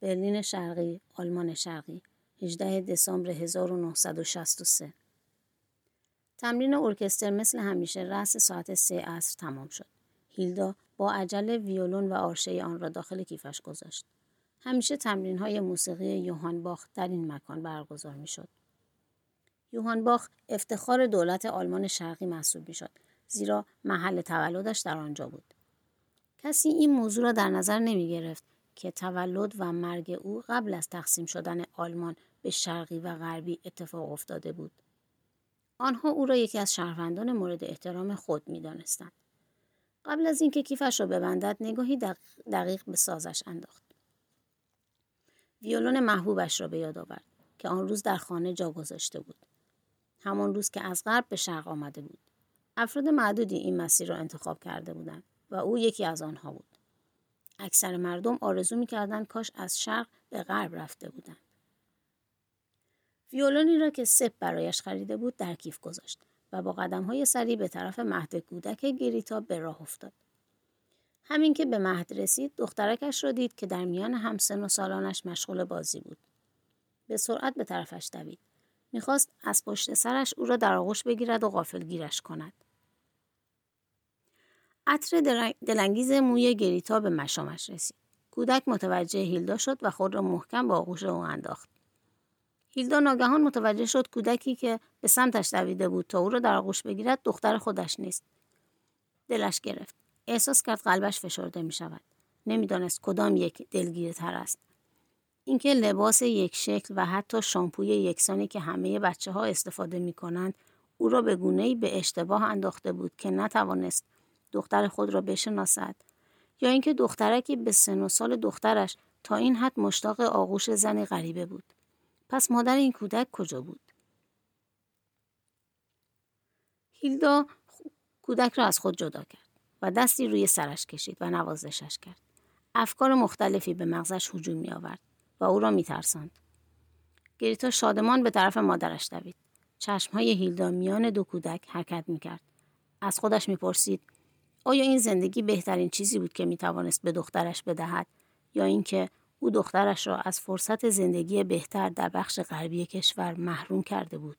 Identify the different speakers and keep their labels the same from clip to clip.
Speaker 1: برلین شرقی، آلمان شرقی 18 دسامبر 1963 تمرین ارکستر مثل همیشه رأس ساعت سه عصر تمام شد. هیلدا با عجله ویولون و آرشه آن را داخل کیفش گذاشت. همیشه تمرین های موسیقی یوهان باخ در این مکان برگزار می شد. یوهان باخ افتخار دولت آلمان شرقی محسوب می شد زیرا محل تولدش در آنجا بود. کسی این موضوع را در نظر نمی گرفت که تولد و مرگ او قبل از تقسیم شدن آلمان به شرقی و غربی اتفاق افتاده بود. آنها او را یکی از شهروندان مورد احترام خود می دانستند. قبل از اینکه کیفش را ببندد نگاهی دقیق به سازش انداخت. ویولون محبوبش را به یاد آورد که آن روز در خانه جا گذاشته بود. همان روز که از غرب به شرق آمده بود. افراد معدودی این مسیر را انتخاب کرده بودند و او یکی از آنها بود. اکثر مردم آرزو می‌کردند کاش از شرق به غرب رفته بودند. ویولونی را که سپ برایش خریده بود در کیف گذاشت و با قدم های سری به طرف مهد کودک گریتا به راه افتاد. همین که به مهد رسید دخترکش را دید که در میان همسن و سالانش مشغول بازی بود. به سرعت به طرفش دوید. می‌خواست از پشت سرش او را در آغوش بگیرد و گیرش کند. عطر دلانگیز موی گریتا به مشامش رسید. کودک متوجه هیلدا شد و خود را محکم با آغوش او انداخت. هیلدا ناگهان متوجه شد کودکی که به سمتش دویده بود تا او را در آغوش بگیرد دختر خودش نیست. دلش گرفت. احساس کرد قلبش فشرده می شود. نمی‌دانست کدام یک دلگیرتر است. اینکه لباس یک شکل و حتی شامپوی یکسانی که همه بچه ها استفاده می کنند او را به گونه به اشتباه انداخته بود که نتوانست دختر خود را بشناسد یا اینکه دخترکی به سن و سال دخترش تا این حد مشتاق آغوش زنی غریبه بود پس مادر این کودک کجا بود هیلدا کودک را از خود جدا کرد و دستی روی سرش کشید و نوازشش کرد افکار مختلفی به مغزش هجوم می آورد و او را می ترسند. گریتا شادمان به طرف مادرش دوید. های هیلدا میان دو کودک حرکت می کرد. از خودش می پرسید آیا این زندگی بهترین چیزی بود که می توانست به دخترش بدهد؟ یا اینکه او دخترش را از فرصت زندگی بهتر در بخش غربی کشور محروم کرده بود.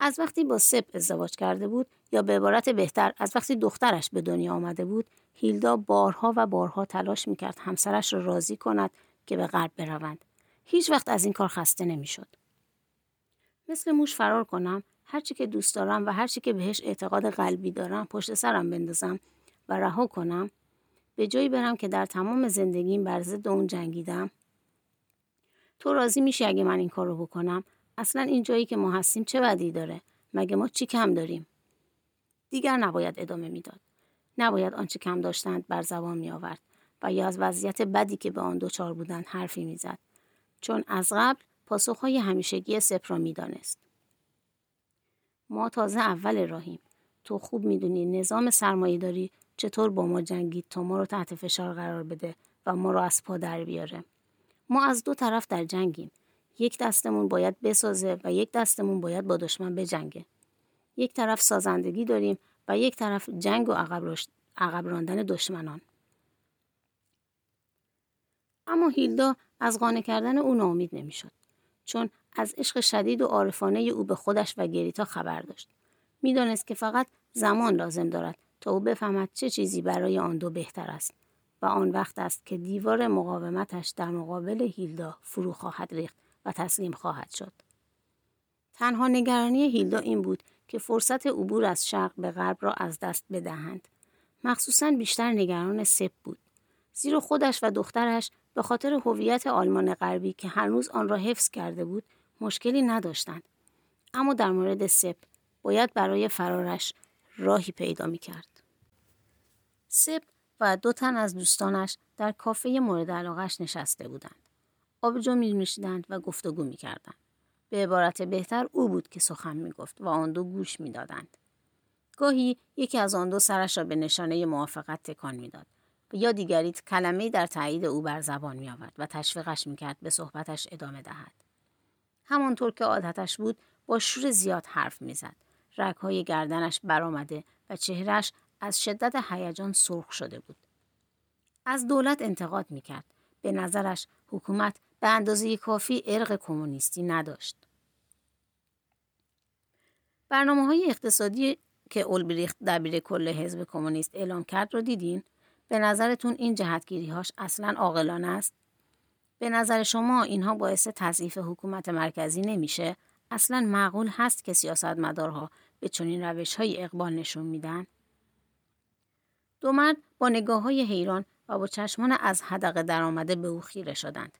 Speaker 1: از وقتی با سپ ازدواج کرده بود یا به عبارت بهتر از وقتی دخترش به دنیا آمده بود هیلدا بارها و بارها تلاش می‌کرد همسرش را راضی کند که به غرب بروند. هیچ وقت از این کار خسته نمی‌شد. مثل موش فرار کنم هرچی که دوست دارم و هرچی که بهش اعتقاد قلبی دارم پشت سرم بندازم و رها کنم. به جایی برم که در تمام زندگیم بر ضد اون جنگیدم. تو راضی میشی اگه من این کارو بکنم؟ اصلا این جایی که ما هستیم چه بدی داره؟ مگه ما چی کم داریم؟ دیگر نباید ادامه می‌داد. نباید آنچه کم داشتند بر زبان می آورد و یا از وضعیت بدی که به آن دچار بودند حرفی می‌زد. چون از قبل پاسخهای همیشگی سپ را می‌دانست. ما تازه اول راهیم. تو خوب می‌دونی نظام سرمایه داری چطور با ما جنگید تا ما رو تحت فشار قرار بده و ما رو از پا در بیاره. ما از دو طرف در جنگیم. یک دستمون باید بسازه و یک دستمون باید با دشمن بجنگه. یک طرف سازندگی داریم و یک طرف جنگ و عقب, عقب راندن دشمنان. اما هیلدا از قانع کردن او ناامید نمی‌شد. چون از عشق شدید و عارفانه او به خودش و گریتا خبر داشت می‌دانست که فقط زمان لازم دارد تا او بفهمد چه چیزی برای آن دو بهتر است و آن وقت است که دیوار مقاومتش در مقابل هیلدا فرو خواهد ریخت و تسلیم خواهد شد تنها نگرانی هیلدا این بود که فرصت عبور از شرق به غرب را از دست بدهند. مخصوصا بیشتر نگران سپ بود. زیرا خودش و دخترش به خاطر هویت آلمان غربی که هنوز آن را حفظ کرده بود مشکلی نداشتند. اما در مورد سپ باید برای فرارش راهی پیدا می کرد. سپ و دو تن از دوستانش در کافه مورد علاقش نشسته بودند. آبجو می و گفتگو می کردند. به عبارت بهتر او بود که سخن می گفت و آن دو گوش می دادند. گاهی یکی از آن دو سرش را به نشانه موافقت تکان می‌داد و یا دیگری کلمه در تایید او بر زبان می آورد و تشویقش می کرد به صحبتش ادامه دهد. همانطور که عادتش بود با شور زیاد حرف می‌زد. رگهای گردنش برآمده و چهرش از شدت هیجان سرخ شده بود. از دولت انتقاد می‌کرد به نظرش حکومت به اندازه کافی ارق کمونیستی نداشت. برنامه های اقتصادی که اولبریخت دبیر کل حزب کمونیست اعلام کرد رو دیدین؟ به نظرتون این جهتگیری هاش اصلا عاقلانه است؟ به نظر شما اینها باعث تضعیف حکومت مرکزی نمیشه؟ اصلا معقول هست که سیاستمدارها به چنین روش های اقبال نشون میدن؟ دو مرد با نگاه های حیران و با چشمان از حدقه درآمده به او خیره شدند.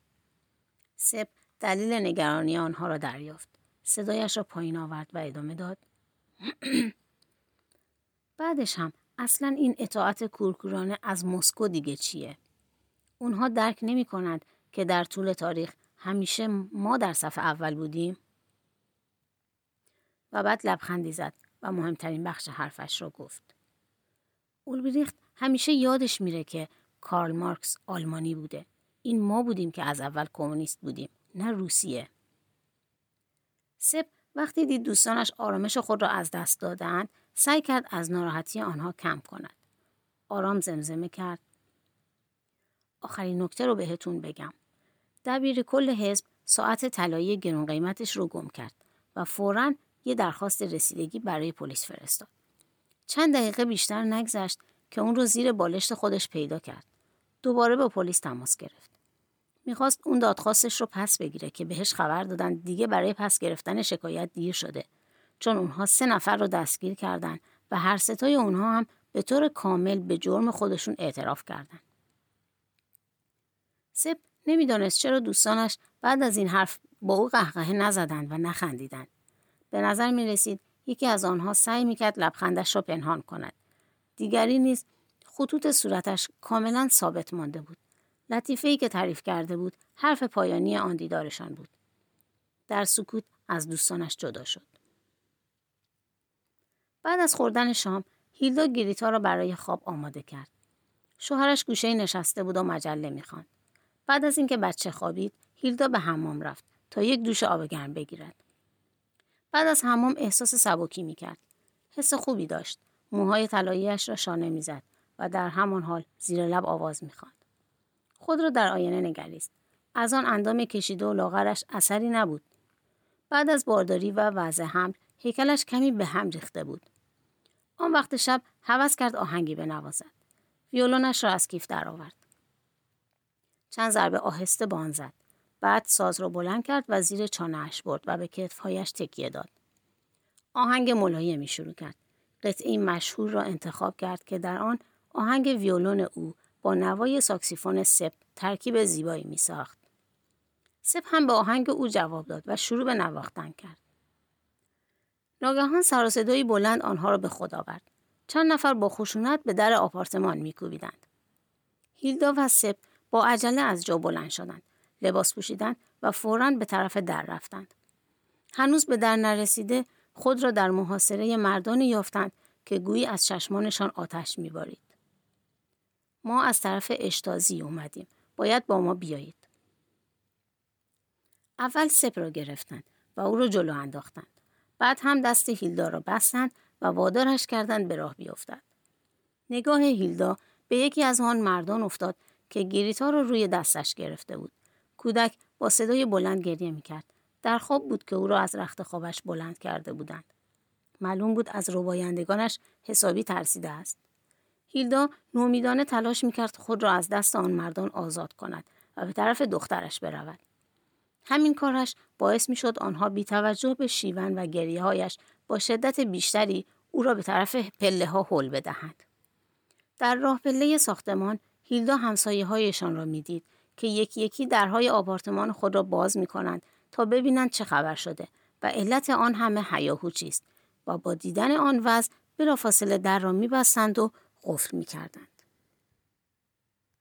Speaker 1: سپ دلیل نگرانی آنها را دریافت. صدایش را پایین آورد و ادامه داد. بعدش هم اصلا این اطاعت کورکورانه از مسکو دیگه چیه؟ اونها درک نمی کنند که در طول تاریخ همیشه ما در صف اول بودیم؟ و بعد لبخندی زد و مهمترین بخش حرفش را گفت. اولبریخت همیشه یادش میره که کارل مارکس آلمانی بوده. این ما بودیم که از اول کمونیست بودیم نه روسیه. سپ وقتی دید دوستانش آرامش خود را از دست دادند سعی کرد از ناراحتی آنها کم کند. آرام زمزمه کرد. آخرین نکته رو بهتون بگم. دبیر کل حزب ساعت طلایی گرون قیمتش رو گم کرد و فوراً یه درخواست رسیدگی برای پلیس فرستاد. چند دقیقه بیشتر نگذشت که اون رو زیر بالشت خودش پیدا کرد. دوباره با پلیس تماس گرفت. می‌خواست اون دادخواستش رو پس بگیره که بهش خبر دادن دیگه برای پس گرفتن شکایت دیر شده. چون اونها سه نفر رو دستگیر کردن و هر ستای اونها هم به طور کامل به جرم خودشون اعتراف کردن. سپ نمی‌دانست چرا دوستانش بعد از این حرف با او قهقهه نزدند و نخندیدند. به نظر می رسید یکی از آنها سعی می کرد لبخندش را پنهان کند. دیگری نیز خطوط صورتش کاملا ثابت مانده بود. لطیفه ای که تعریف کرده بود حرف پایانی آن دیدارشان بود. در سکوت از دوستانش جدا شد. بعد از خوردن شام هیلدا گریتا را برای خواب آماده کرد. شوهرش گوشه نشسته بود و مجله می‌خواند. بعد از اینکه بچه خوابید هیلدا به حمام رفت تا یک دوش آب گرم بگیرد. بعد از حمام احساس سبکی می‌کرد. حس خوبی داشت. موهای طلاییاش را شانه می‌زد و در همان حال زیر لب آواز می‌خواند. خود را در آینه نگریست. از آن اندام کشیده و لاغرش اثری نبود. بعد از بارداری و وضع حمل هیکلش کمی به هم ریخته بود. آن وقت شب هوس کرد آهنگی بنوازد. ویولونش را از کیف درآورد. چند ضربه آهسته بان زد. بعد ساز را بلند کرد و زیر چانهاش برد و به کتفهایش تکیه داد. آهنگ ملایمی شروع کرد. قطعی مشهور را انتخاب کرد که در آن آهنگ ویولون او با نوای ساکسیفون سپ ترکیب زیبایی می ساخت. سپ هم به آهنگ او جواب داد و شروع به نواختن کرد. ناگهان سر صدایی بلند آنها را به خود آورد. چند نفر با خشونت به در آپارتمان میکوبیدند. هیلدا و سپ با عجله از جا بلند شدند. لباس پوشیدند و فورا به طرف در رفتند. هنوز به در نرسیده خود را در محاصره مردانی یافتند که گویی از چشمانشان آتش میبارید. ما از طرف اشتازی اومدیم. باید با ما بیایید. اول سپ را گرفتند و او را جلو انداختند. بعد هم دست هیلدا را بستند و وادارش کردند به راه بیفتد. نگاه هیلدا به یکی از آن مردان افتاد که گریتا را روی دستش گرفته بود. کودک با صدای بلند گریه می‌کرد. در خواب بود که او را از رخت خوابش بلند کرده بودند. معلوم بود از روبایندگانش حسابی ترسیده است. هیلدا نومیدانه تلاش می‌کرد خود را از دست آن مردان آزاد کند و به طرف دخترش برود. همین کارش باعث می‌شد آنها بی توجه به شیون و گریه هایش با شدت بیشتری او را به طرف پله ها هل بدهند. در راه پله ساختمان هیلدا همسایه هایشان را می‌دید که یکی یکی درهای آپارتمان خود را باز می کنند تا ببینند چه خبر شده و علت آن همه حیاهو چیست. و با دیدن آن وضع بلافاصله در را میبستند و قفل می‌کردند.